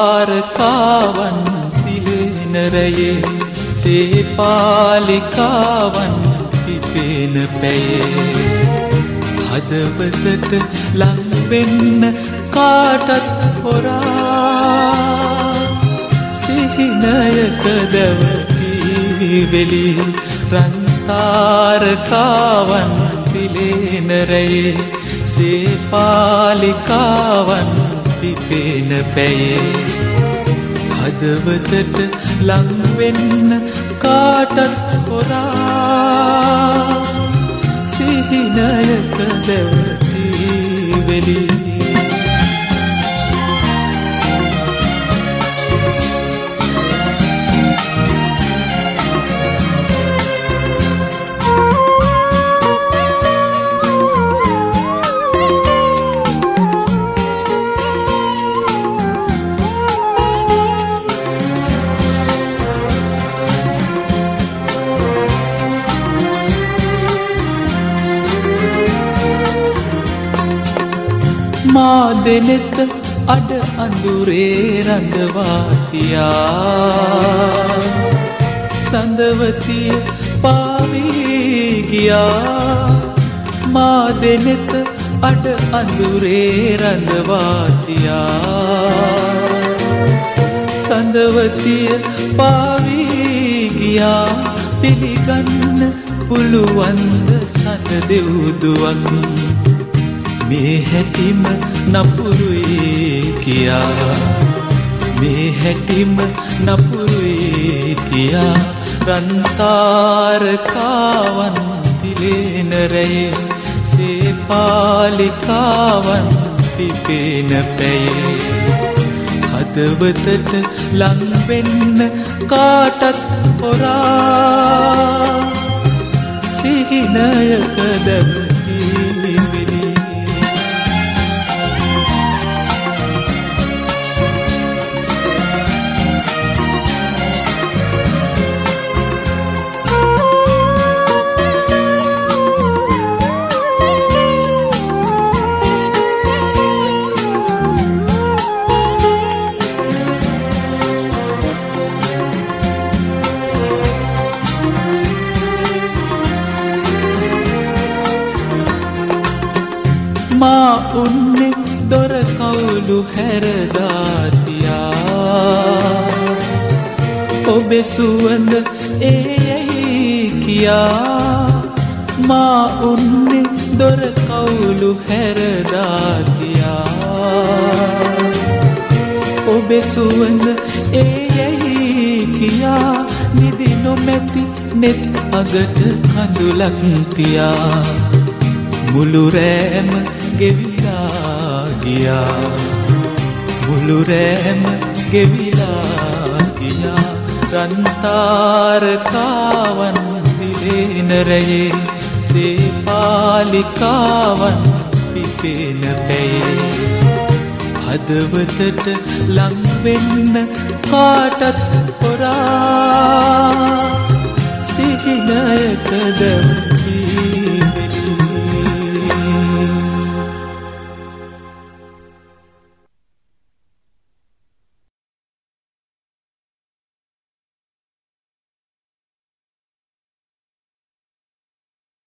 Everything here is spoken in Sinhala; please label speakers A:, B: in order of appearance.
A: රන්තාරකාවන් තිලෙනරයේ සේපාලිකාවන් පිපෙන පැයේ හදවතට ලංවෙන්න කාටත් හොරා සිහිනයක දැවටීවෙලි රන්තාරකාවන් තිලේනරයේ සේපාලිකාවන් පිපෙන පැයේ හදවතට ලංවෙන්න කාටත් මා දෙනෙත අඩ අඳුරේ රඳවාතියා. සඳවතිය පාවීගියා මා දෙනෙත අඩ අඳුරේ රඳවාතියා. සඳවතිය පාවීගියා පිළිගන්න පුළුවන්ද සඳ දෙව්දුවක් මේ හැටිම නපුරුයි කියා. මේ හැටිම නපුරුයි කියා. රන්තාරකාවන් තිලේනරයේ සේපාලිකාවන් පිපෙන පැයේ. හදවතට ලංවෙන්න කාටත් හොරා. මා උන්නේ දොර කවුලු හැරදාතියා. ඔබෙ සුවඳ ඒයයි කියා. මා උන්නේ දොර කවුලු හැරදාතියා. ඔබෙ සුවඳ ඒයයි කියා. නිදි නොමැති නෙත් අගට කඳුලක්තියා මුළුරෑම ගෙවිලා ගියා. මුළුරෑම ගෙවිලා ගියා. රන්තාරකාවන් දිලේනරයේ සේපාලිකාවන් පිපෙන පැයේ. හදවතට ලංවෙන්න කාටත් හොරා.